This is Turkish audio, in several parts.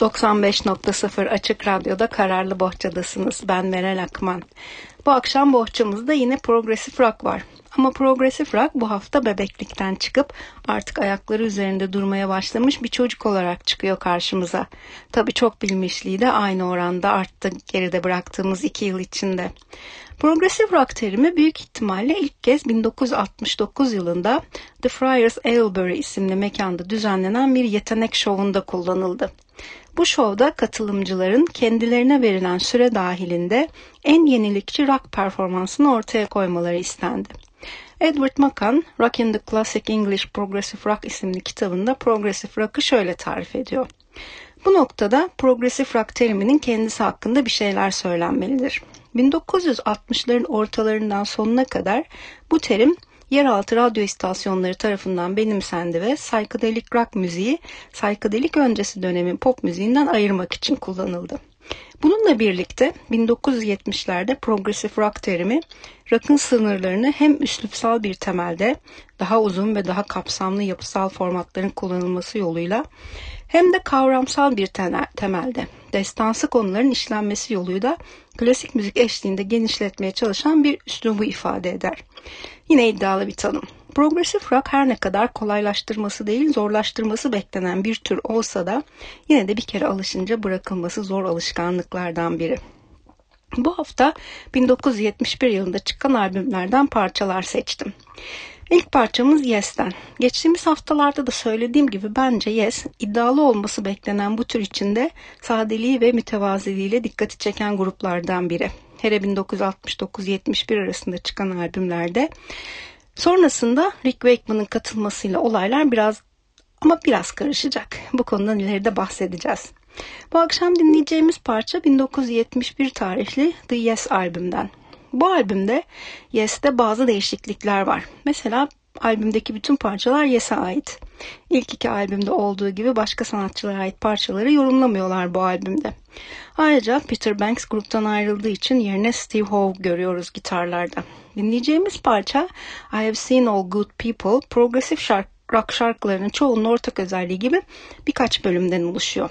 95.0 Açık Radyo'da Kararlı Bohçadasınız. Ben Meral Akman. Bu akşam bohçamızda yine progresif rock var. Ama progresif rock bu hafta bebeklikten çıkıp artık ayakları üzerinde durmaya başlamış bir çocuk olarak çıkıyor karşımıza. Tabii çok bilmişliği de aynı oranda arttı geride bıraktığımız iki yıl içinde. Progresif rock terimi büyük ihtimalle ilk kez 1969 yılında The Friars Aylesbury isimli mekanda düzenlenen bir yetenek şovunda kullanıldı. Bu şovda katılımcıların kendilerine verilen süre dahilinde en yenilikçi rock performansını ortaya koymaları istendi. Edward Macan, Rock in the Classic English Progressive Rock isimli kitabında progressive rock'ı şöyle tarif ediyor. Bu noktada progresif rock teriminin kendisi hakkında bir şeyler söylenmelidir. 1960'ların ortalarından sonuna kadar bu terim yeraltı radyo istasyonları tarafından benimsendi ve psychedelic rock müziği psychedelic öncesi dönemin pop müziğinden ayırmak için kullanıldı. Bununla birlikte 1970'lerde progressive rock terimi rock'ın sınırlarını hem üslupsal bir temelde daha uzun ve daha kapsamlı yapısal formatların kullanılması yoluyla hem de kavramsal bir temelde destansı konuların işlenmesi yoluyla klasik müzik eşliğinde genişletmeye çalışan bir üslubu ifade eder. Yine iddialı bir tanım. Progresif rock her ne kadar kolaylaştırması değil zorlaştırması beklenen bir tür olsa da yine de bir kere alışınca bırakılması zor alışkanlıklardan biri. Bu hafta 1971 yılında çıkan albümlerden parçalar seçtim. İlk parçamız Yes'ten. Geçtiğimiz haftalarda da söylediğim gibi bence Yes, iddialı olması beklenen bu tür içinde sadeliği ve mütevaziliğiyle dikkati çeken gruplardan biri. Hele 1969-71 arasında çıkan albümlerde. Sonrasında Rick Wakeman'ın katılmasıyla olaylar biraz ama biraz karışacak. Bu konudan ileride bahsedeceğiz. Bu akşam dinleyeceğimiz parça 1971 tarihli The Yes albümden. Bu albümde Yes'te bazı değişiklikler var. Mesela albümdeki bütün parçalar Yes'e ait. İlk iki albümde olduğu gibi başka sanatçılara ait parçaları yorumlamıyorlar bu albümde. Ayrıca Peter Banks gruptan ayrıldığı için yerine Steve Howe görüyoruz gitarlarda. Dinleyeceğimiz parça I Have Seen All Good People progresif şark rock şarkılarının çoğunun ortak özelliği gibi birkaç bölümden oluşuyor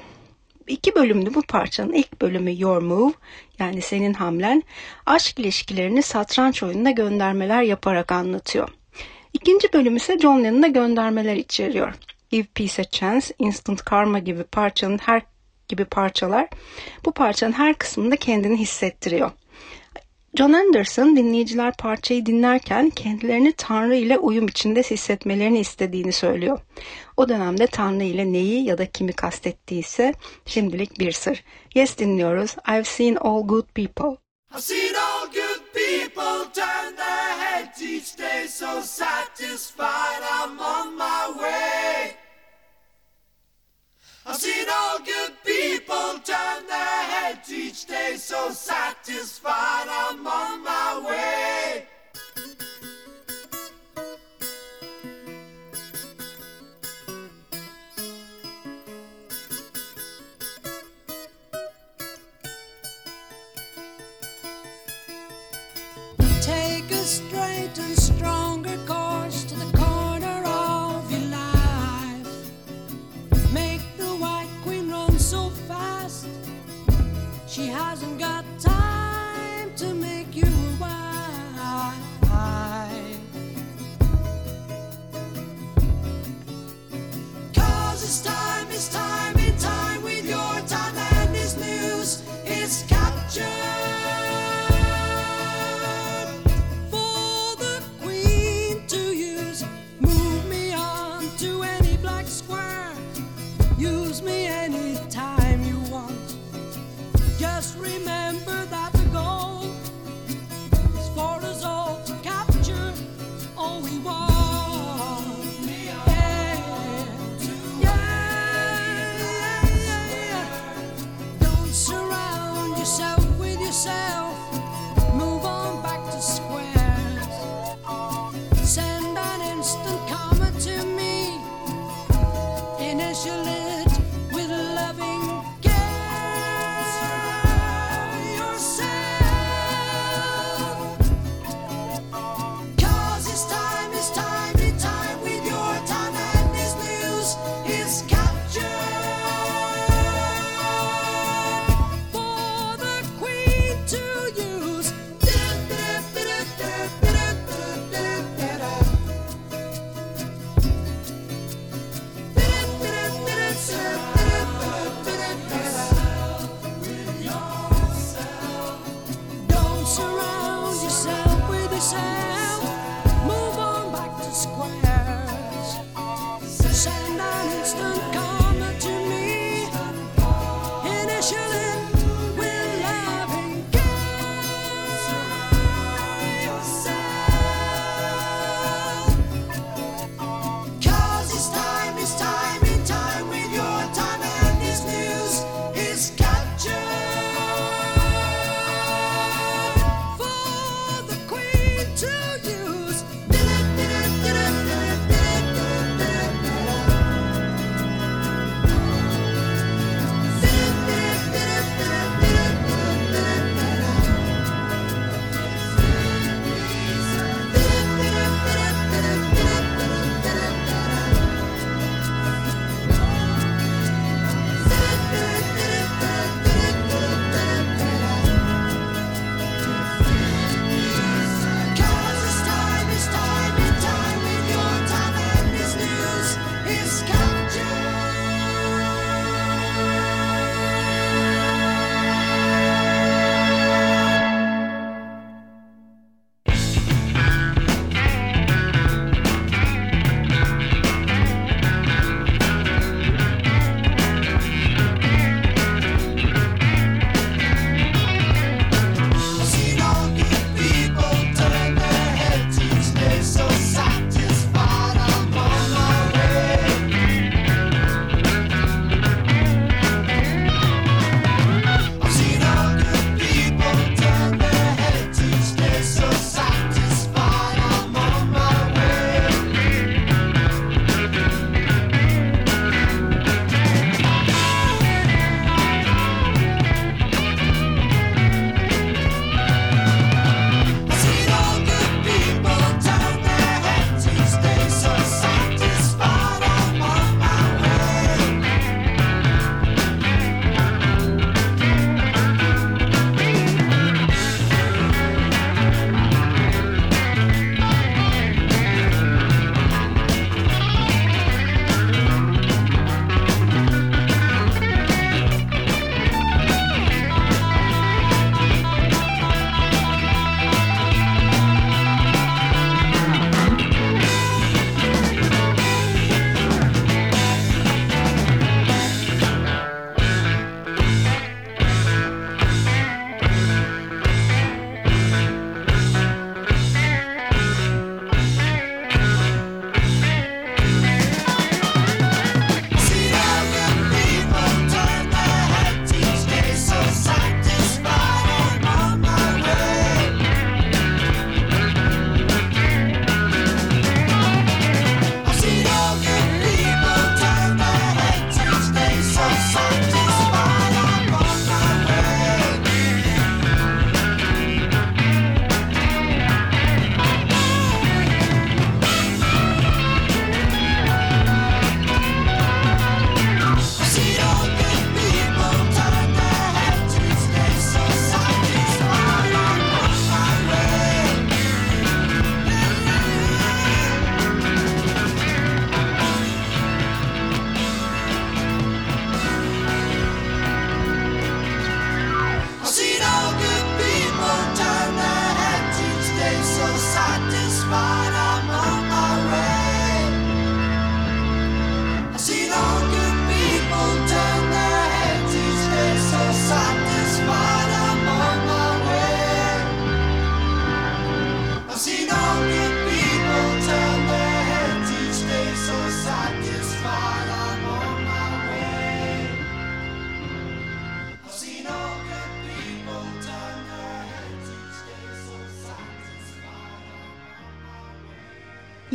iki bölümlü bu parçanın ilk bölümü Your Move yani senin hamlen aşk ilişkilerini satranç oyununa göndermeler yaparak anlatıyor. İkinci bölüm ise John Lennon'a göndermeler içeriyor. Give Peace a Chance, Instant Karma gibi parçanın her gibi parçalar bu parçanın her kısmında kendini hissettiriyor. John Anderson dinleyiciler parçayı dinlerken kendilerini Tanrı ile uyum içinde hissetmelerini istediğini söylüyor. O dönemde Tanrı ile neyi ya da kimi kastettiyse şimdilik bir sır. Yes dinliyoruz. I've seen all good people. I've seen all good people turn their heads each day so satisfied I'm on my way. I've seen all good people turn their heads each day so satisfied I'm on my way.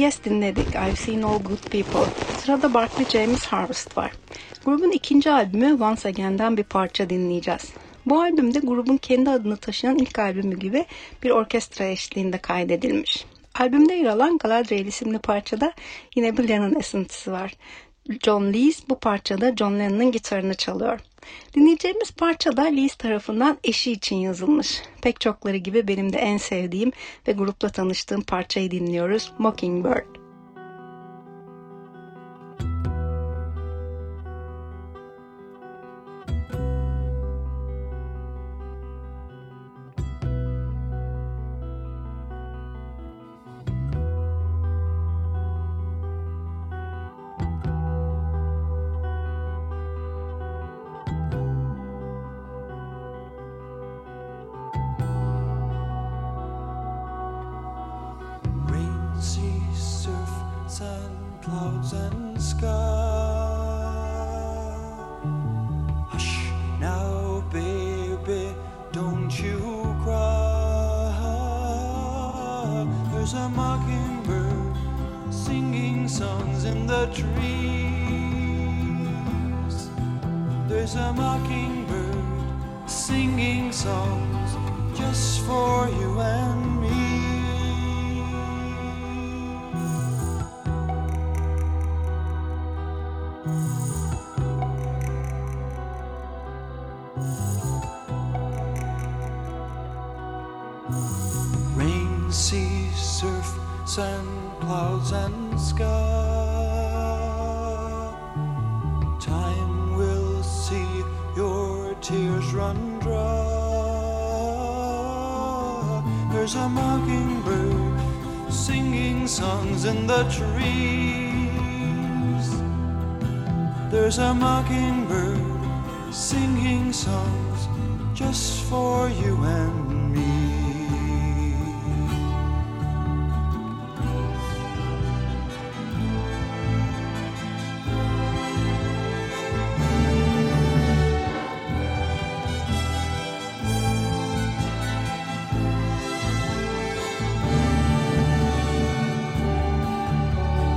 Yes dinledik. I've seen all good people. Sırada Barkley James Harvest var. Grubun ikinci albümü Once Again'den bir parça dinleyeceğiz. Bu albümde grubun kendi adını taşıyan ilk albümü gibi bir orkestra eşliğinde kaydedilmiş. Albümde yer alan Galadriel isimli parçada yine bir Lennon esintisi var. John Lees bu parçada John Lennon'ın gitarını çalıyor. Dinleyeceğimiz parça da Lees tarafından eşi için yazılmış. Pek çokları gibi benim de en sevdiğim ve grupla tanıştığım parçayı dinliyoruz. Mockingbird. There's a mockingbird singing songs in the trees. There's a mockingbird singing songs just for you and just for you and me.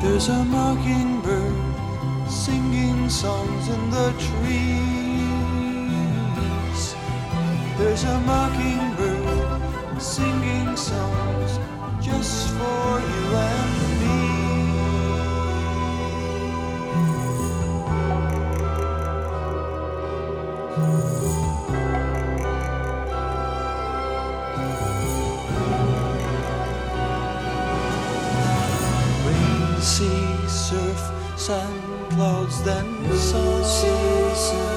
There's a mockingbird singing songs in the trees. There's a mockingbird singing songs just for you and me. Rain, sea, surf, sun clouds than sun. Less the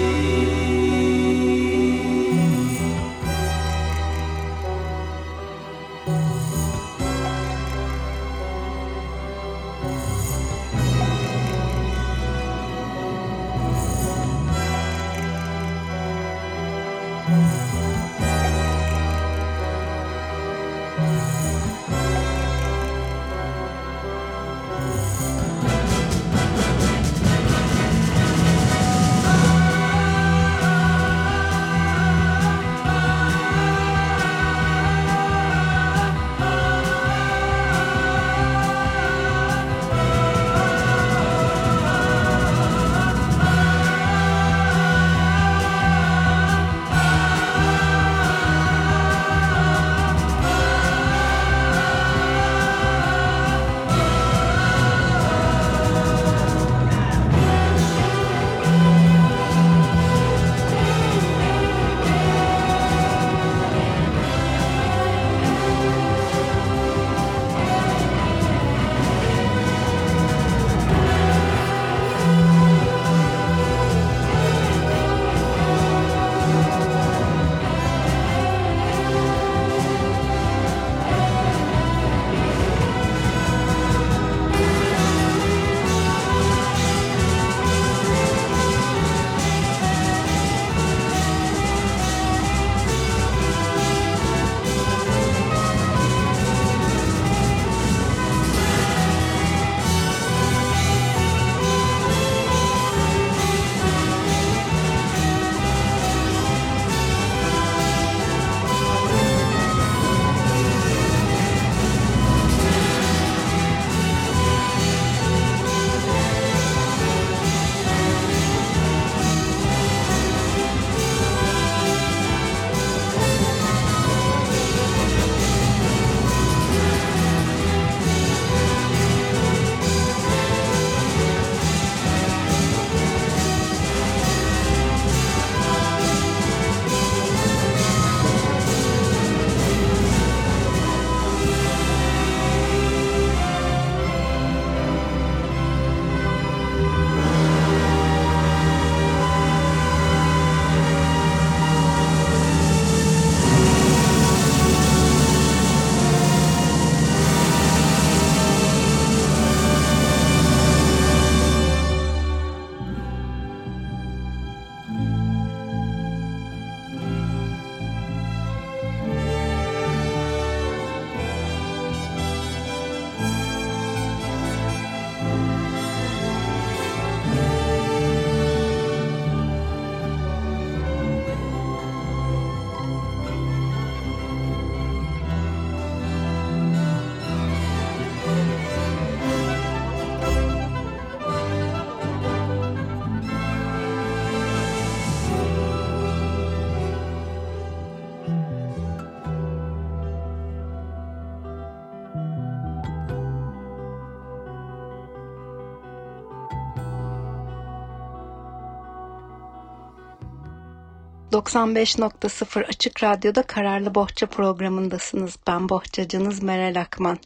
95.0 Açık Radyo'da Kararlı Bohça programındasınız. Ben bohçacınız Meral Akman.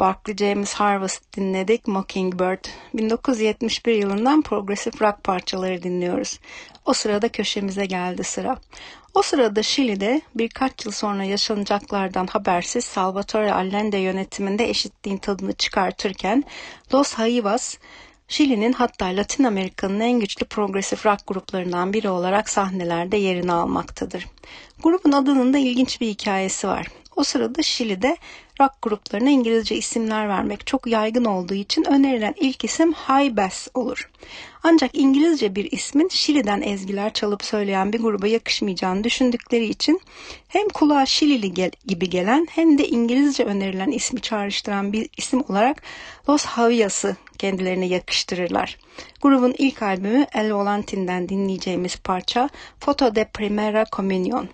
Barclay James Harvest dinledik Mockingbird. 1971 yılından progresif rock parçaları dinliyoruz. O sırada köşemize geldi sıra. O sırada Şili'de birkaç yıl sonra yaşanacaklardan habersiz Salvatore Allende yönetiminde eşitliğin tadını çıkartırken Los Haivas Şili'nin hatta Latin Amerika'nın en güçlü progresif rock gruplarından biri olarak sahnelerde yerini almaktadır. Grubun adının da ilginç bir hikayesi var. O sırada Şili'de rock gruplarına İngilizce isimler vermek çok yaygın olduğu için önerilen ilk isim High Bass olur. Ancak İngilizce bir ismin Şili'den ezgiler çalıp söyleyen bir gruba yakışmayacağını düşündükleri için hem kulağa Şilili gel gibi gelen hem de İngilizce önerilen ismi çağrıştıran bir isim olarak Los Havias'ı kendilerine yakıştırırlar. Grubun ilk albümü El Volantin'den dinleyeceğimiz parça Foto de Primera Comunión.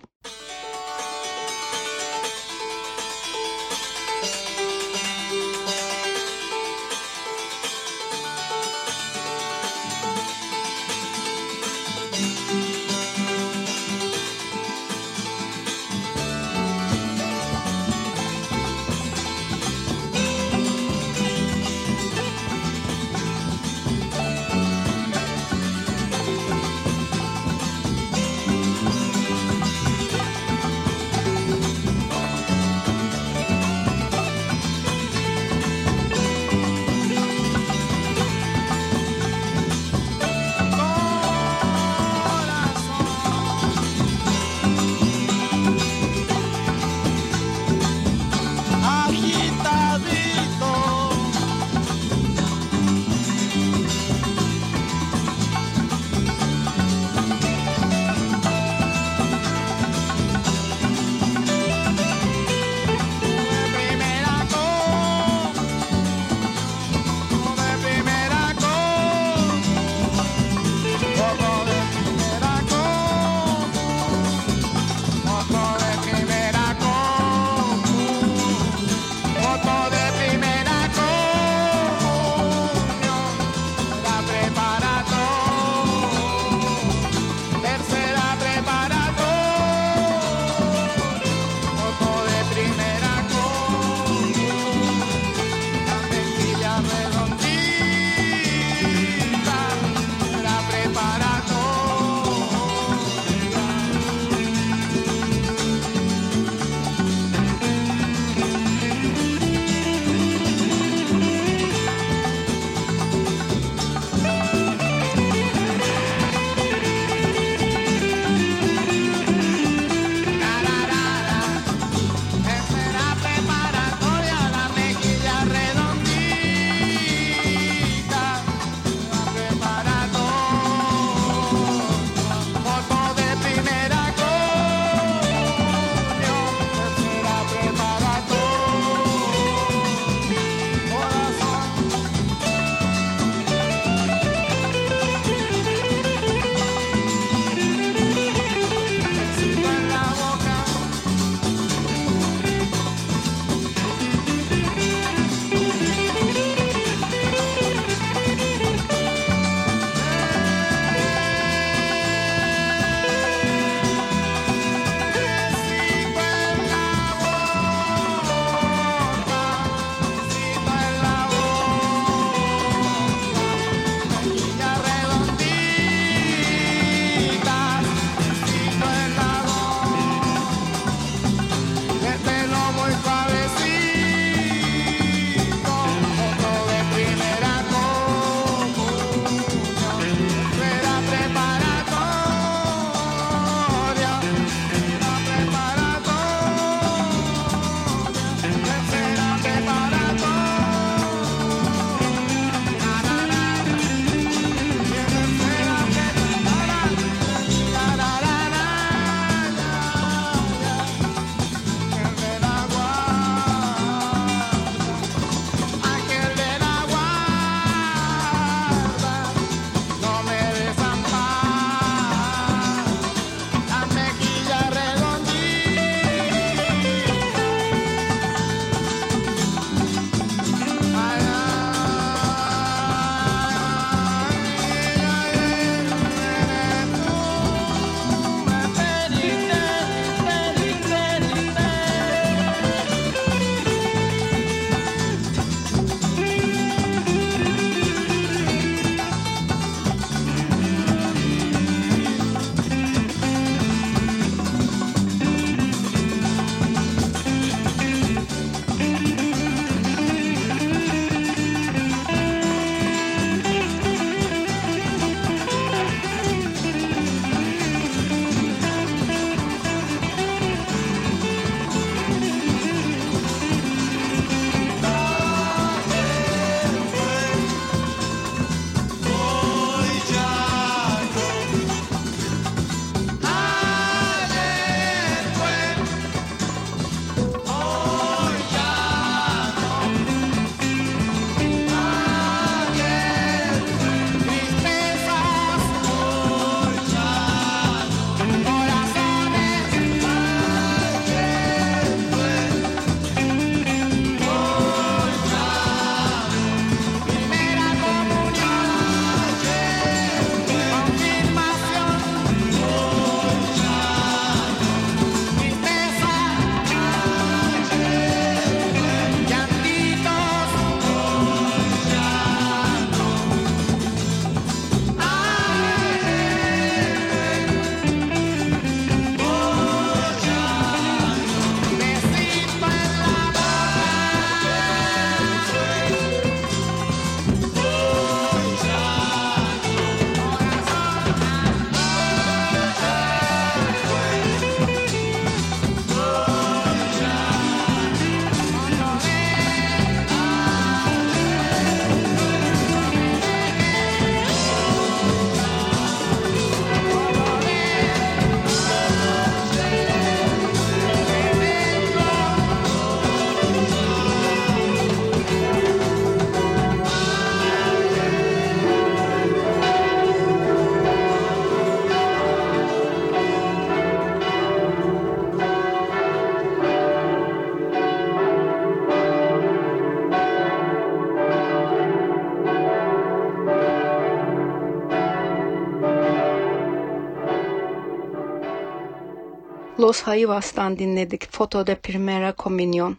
Los Haivas'tan dinledik Foto de Primera Comunión.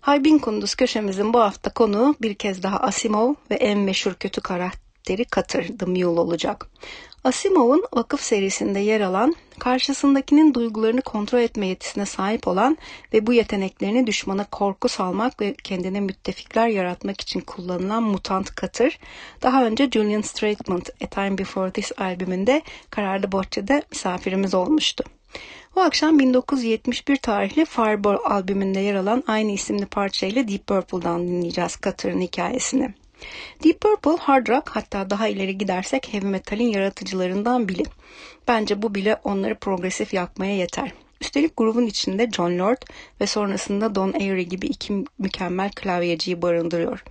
Haybin Kunduz köşemizin bu hafta konuğu bir kez daha Asimov ve en meşhur kötü karakteri Cutter The Mule olacak. Asimov'un vakıf serisinde yer alan, karşısındakinin duygularını kontrol etme yetisine sahip olan ve bu yeteneklerini düşmana korku salmak ve kendine müttefikler yaratmak için kullanılan mutant Cutter, daha önce Julian Straightman A Time Before This albümünde Kararlı Bohça'da misafirimiz olmuştu. Bu akşam 1971 tarihli Fireball albümünde yer alan aynı isimli parçayla Deep Purple'dan dinleyeceğiz Cutter'ın hikayesini. Deep Purple hard rock hatta daha ileri gidersek heavy metalin yaratıcılarından biri. Bence bu bile onları progresif yapmaya yeter. Üstelik grubun içinde John Lord ve sonrasında Don Airey gibi iki mükemmel klavyeciyi barındırıyor.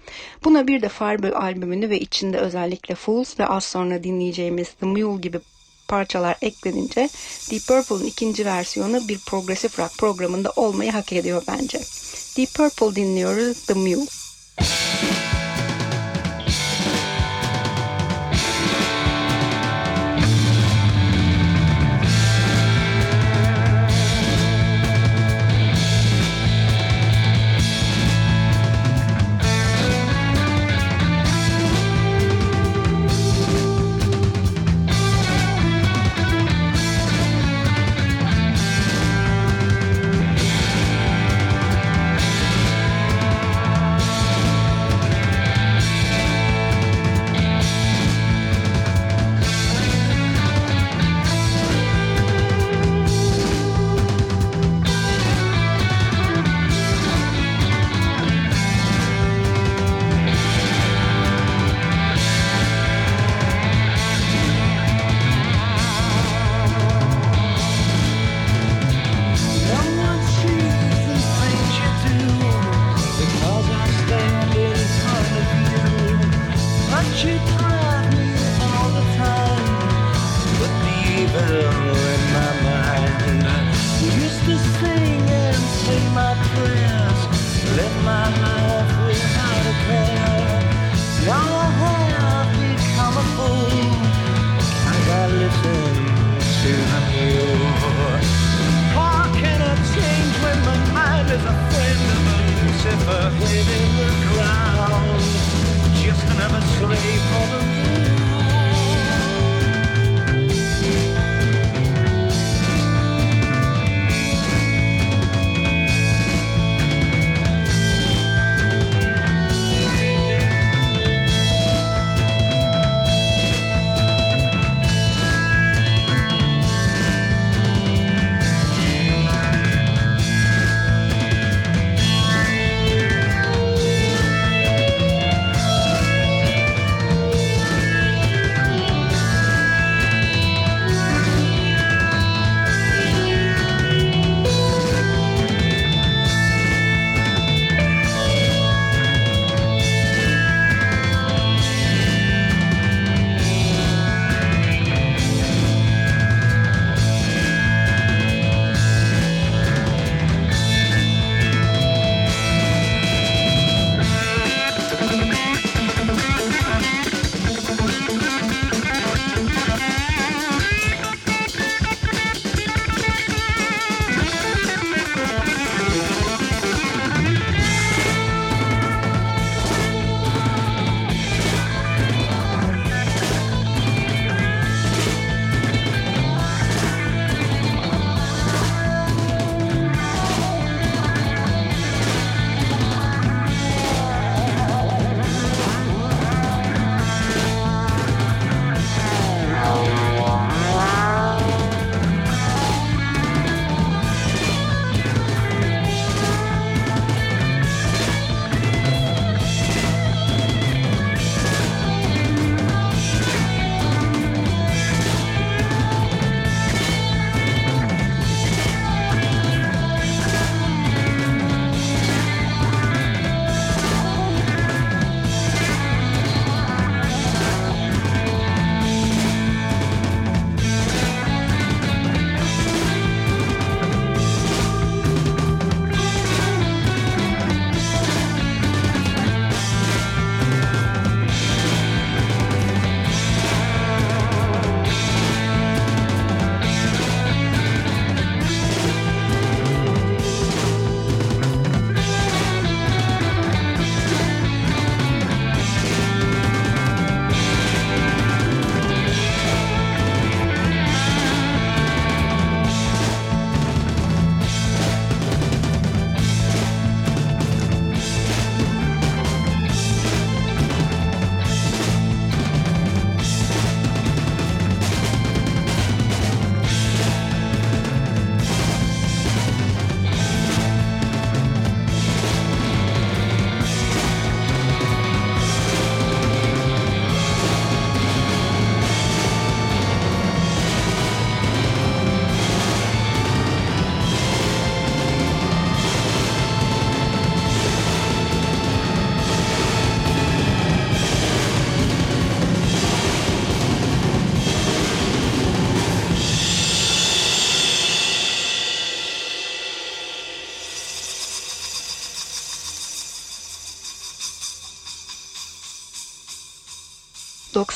Buna bir de Fireball albümünü ve içinde özellikle Fools ve az sonra dinleyeceğimiz The Mule gibi parçalar eklenince Deep Purple'ın ikinci versiyonu bir progresif rock programında olmayı hak ediyor bence. Deep Purple dinliyoruz The Mule.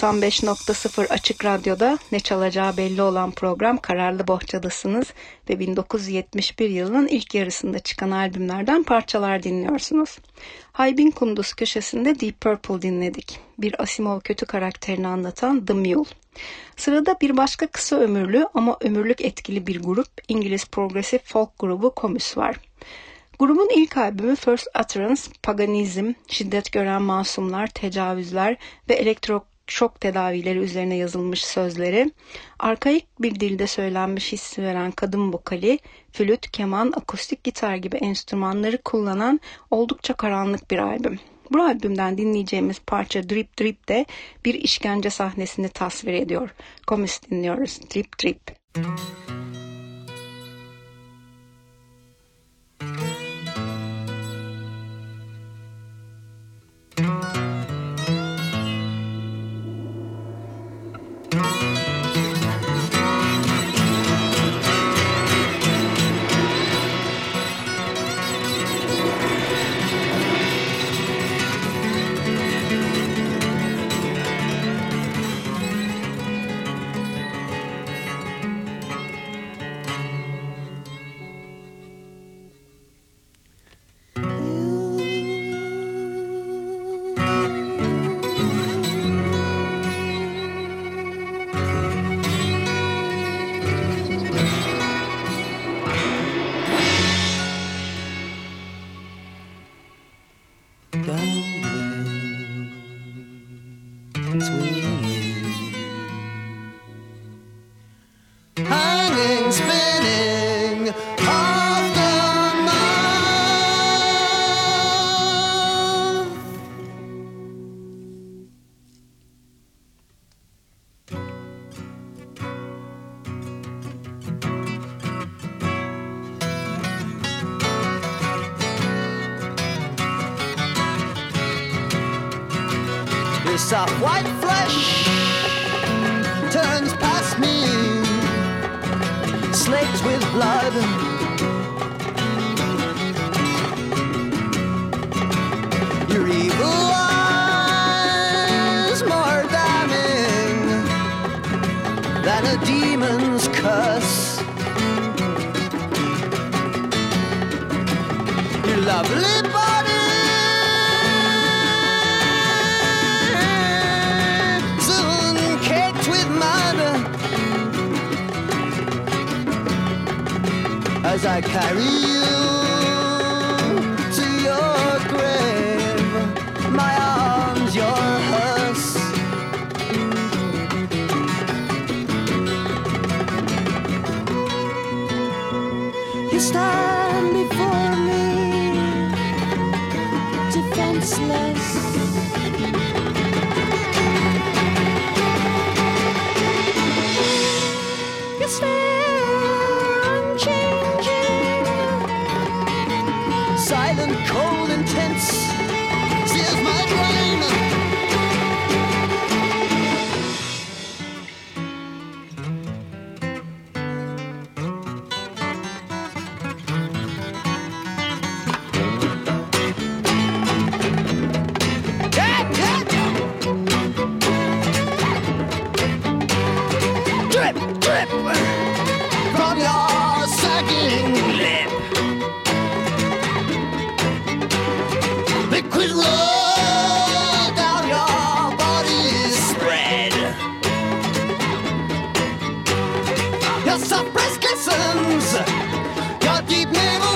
95.0 Açık Radyo'da ne çalacağı belli olan program Kararlı Bohçadasınız ve 1971 yılının ilk yarısında çıkan albümlerden parçalar dinliyorsunuz. Haybin Kunduz köşesinde Deep Purple dinledik. Bir Asimov kötü karakterini anlatan The Mule. Sırada bir başka kısa ömürlü ama ömürlük etkili bir grup İngiliz progresif folk grubu Comus var. Grubun ilk albümü First Utterance, paganizm, şiddet gören masumlar, tecavüzler ve elektro şok tedavileri üzerine yazılmış sözleri, arkaik bir dilde söylenmiş hissi veren kadın vokali, flüt, keman, akustik gitar gibi enstrümanları kullanan oldukça karanlık bir albüm. Bu albümden dinleyeceğimiz parça Drip Drip de bir işkence sahnesini tasvir ediyor. Komist dinliyoruz. Drip Drip. Müzik with blood. Your evil eyes more damning than a demon's curse. I carry you Suppress Briskissons. God keep neighbor.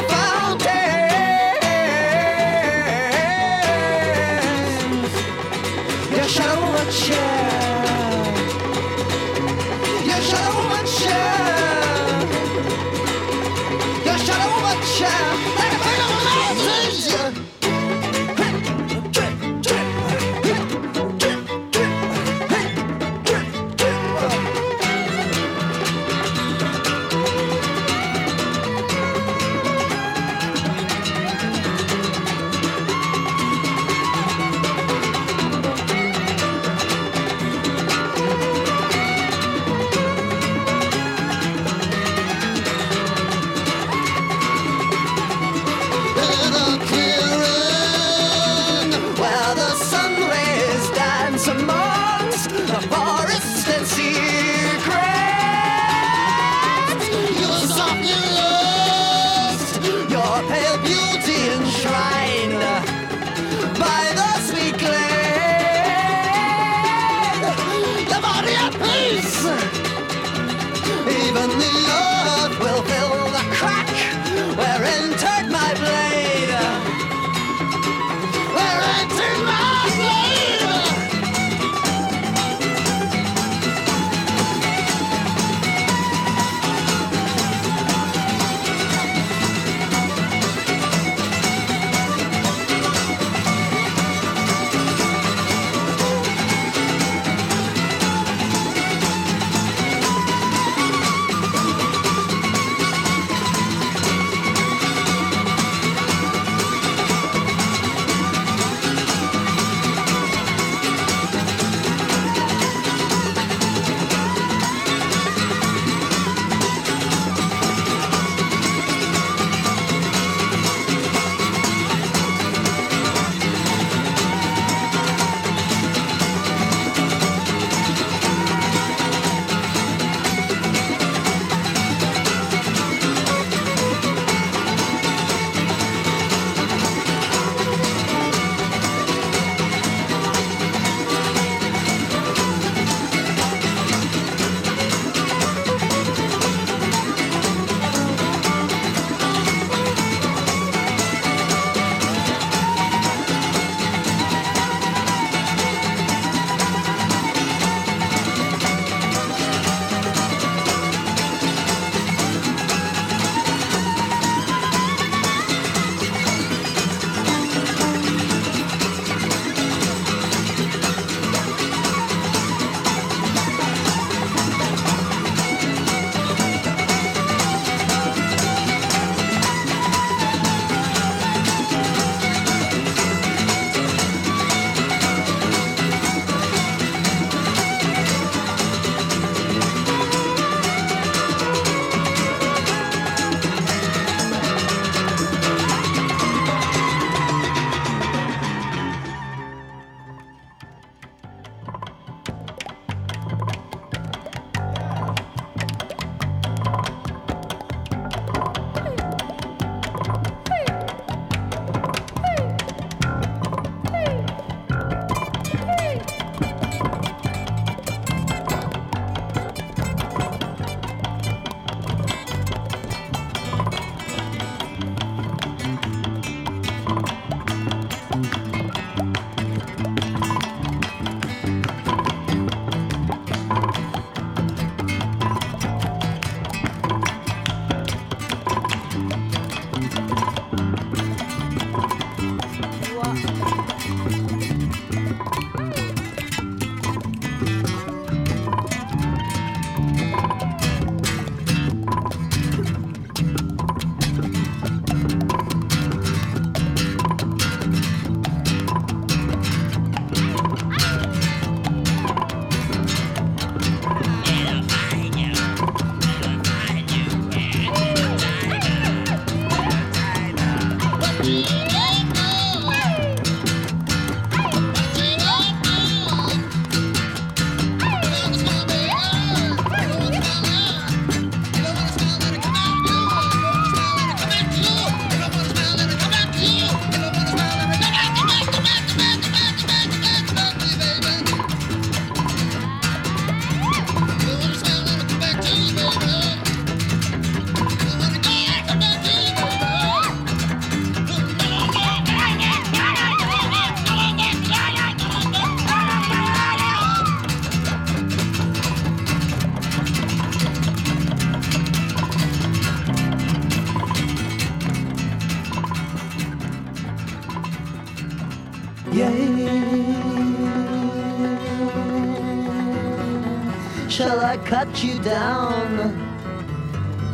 Shall I cut you down?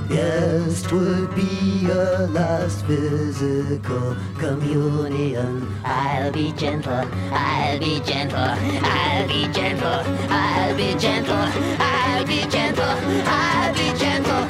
Yes, 'twould be a last physical communion. I'll be gentle, I'll be gentle, I'll be gentle, I'll be gentle, I'll be gentle, I'll be gentle, I'll be gentle,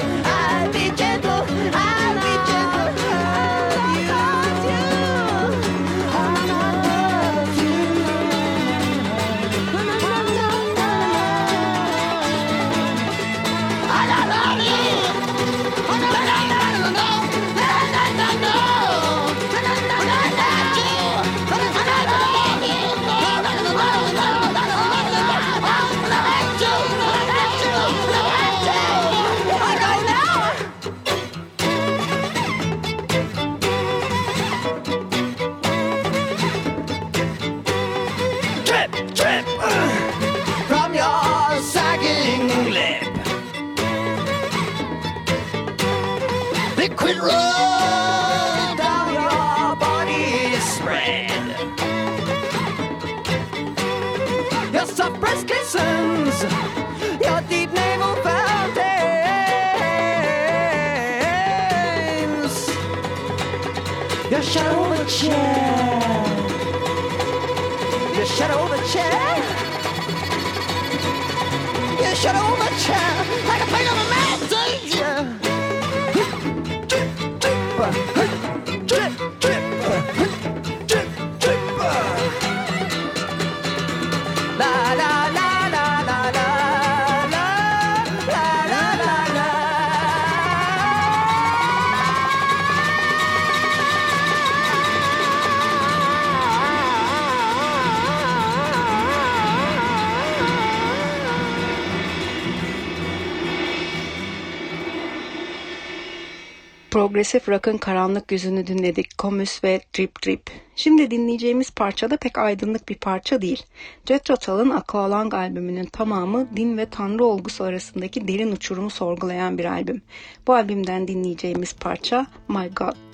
Progresif rock'ın karanlık yüzünü dinledik. Comus ve Drip Drip. Şimdi dinleyeceğimiz parça da pek aydınlık bir parça değil. Jethro Tull'ın Aqualung albümünün tamamı din ve tanrı olgusu arasındaki derin uçurumu sorgulayan bir albüm. Bu albümden dinleyeceğimiz parça My God.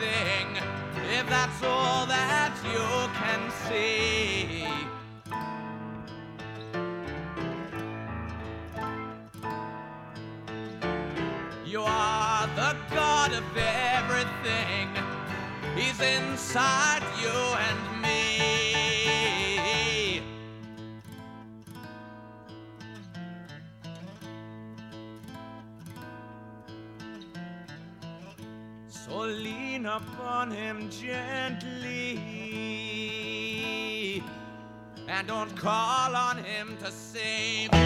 Nothing, if that's all that you can see. You are the God of everything. He's inside you and gently and don't call on him to save.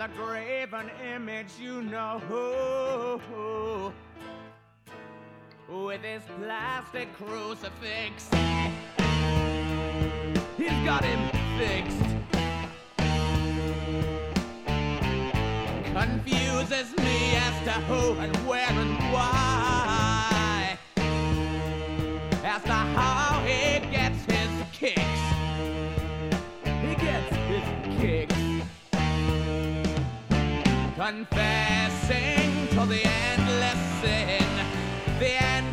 The graven image you know with his plastic crucifix. He's got him fixed. Confuses me as to who and where and why. Confessing to the endless sin, the endless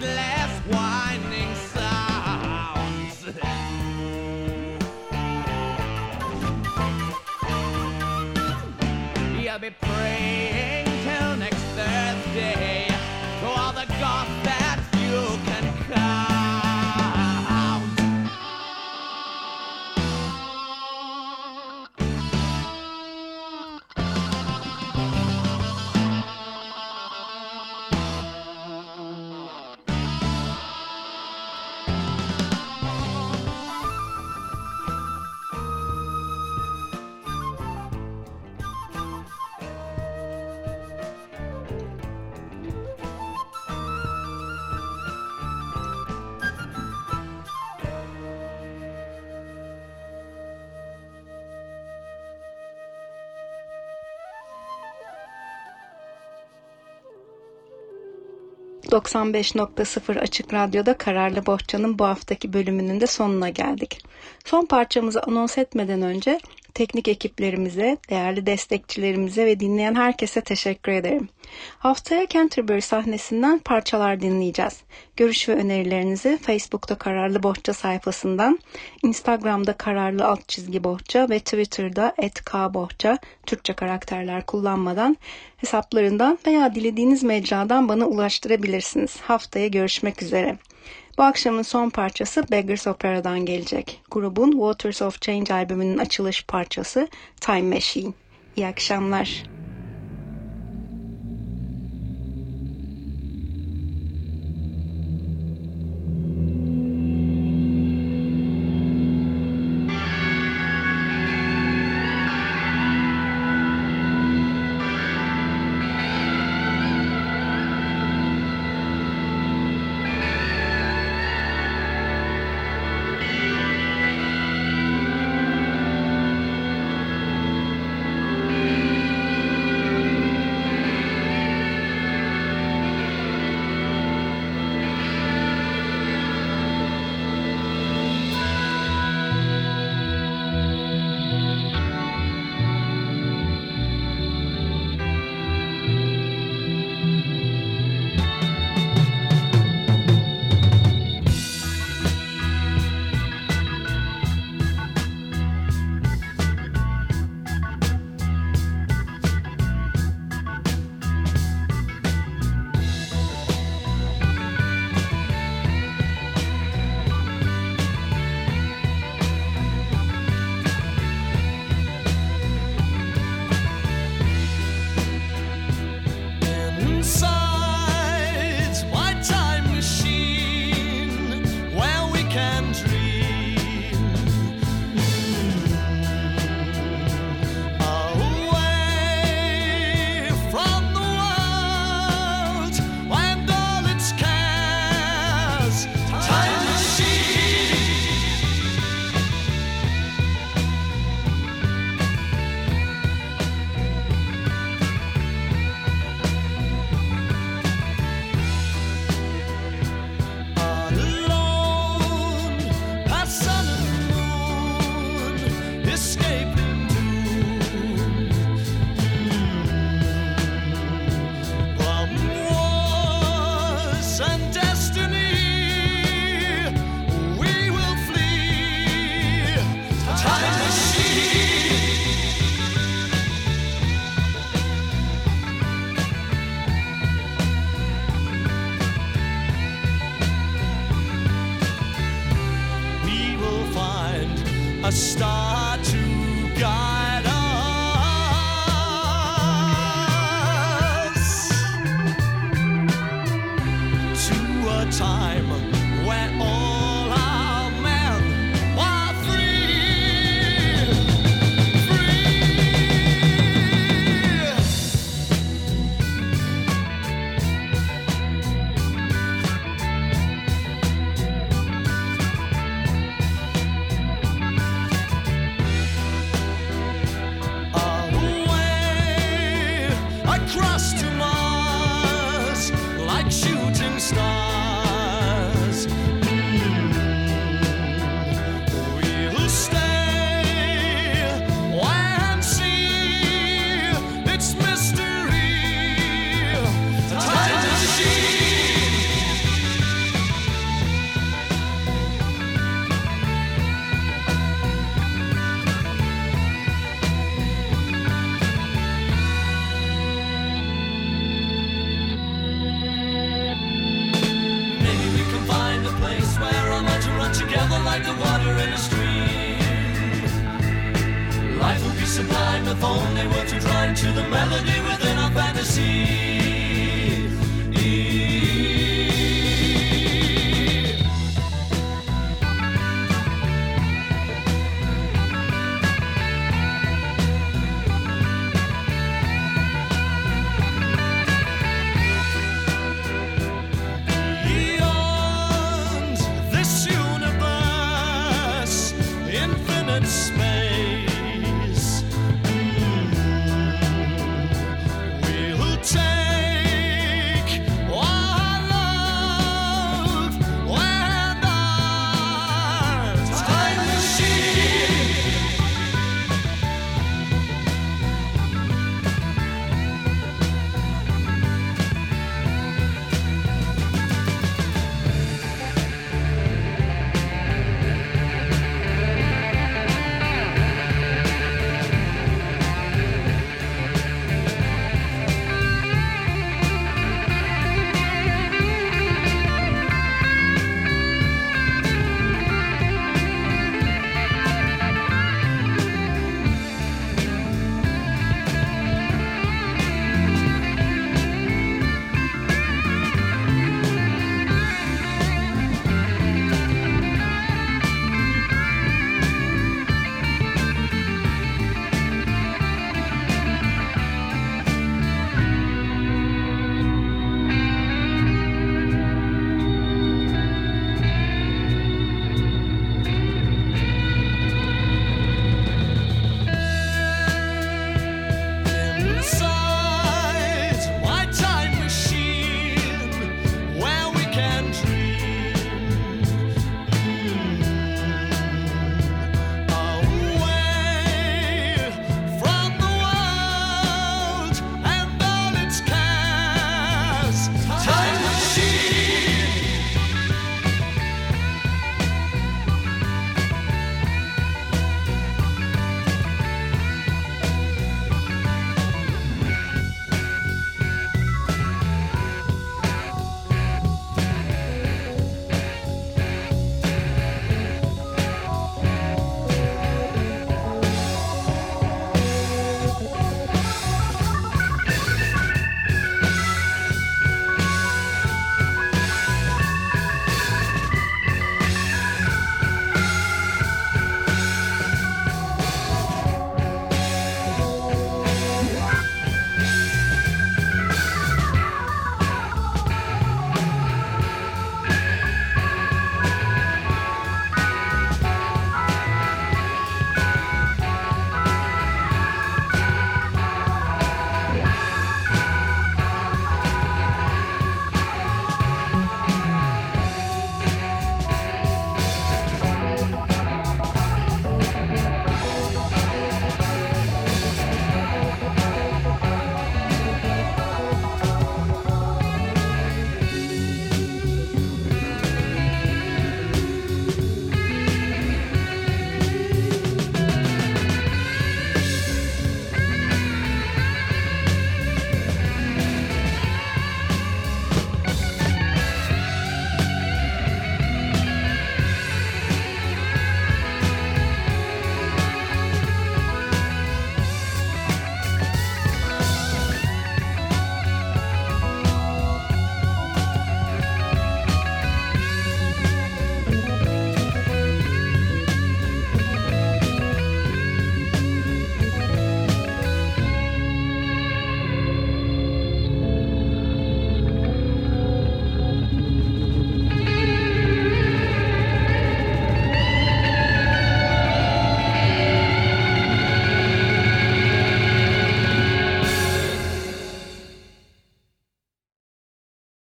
...95.0 Açık Radyo'da Kararlı Bohça'nın bu haftaki bölümünün de sonuna geldik. Son parçamızı anons etmeden önce teknik ekiplerimize, değerli destekçilerimize ve dinleyen herkese teşekkür ederim. Haftaya Canterbury sahnesinden parçalar dinleyeceğiz. Görüş ve önerilerinizi Facebook'ta Kararlı Bohça sayfasından, Instagram'da Kararlı Alt Çizgi Bohça ve Twitter'da @kbohça Türkçe karakterler kullanmadan hesaplarından veya dilediğiniz mecradan bana ulaştırabilirsiniz. Haftaya görüşmek üzere. Bu akşamın son parçası Beggars Opera'dan gelecek. Grubun Waters of Change albümünün açılış parçası Time Machine. İyi akşamlar.「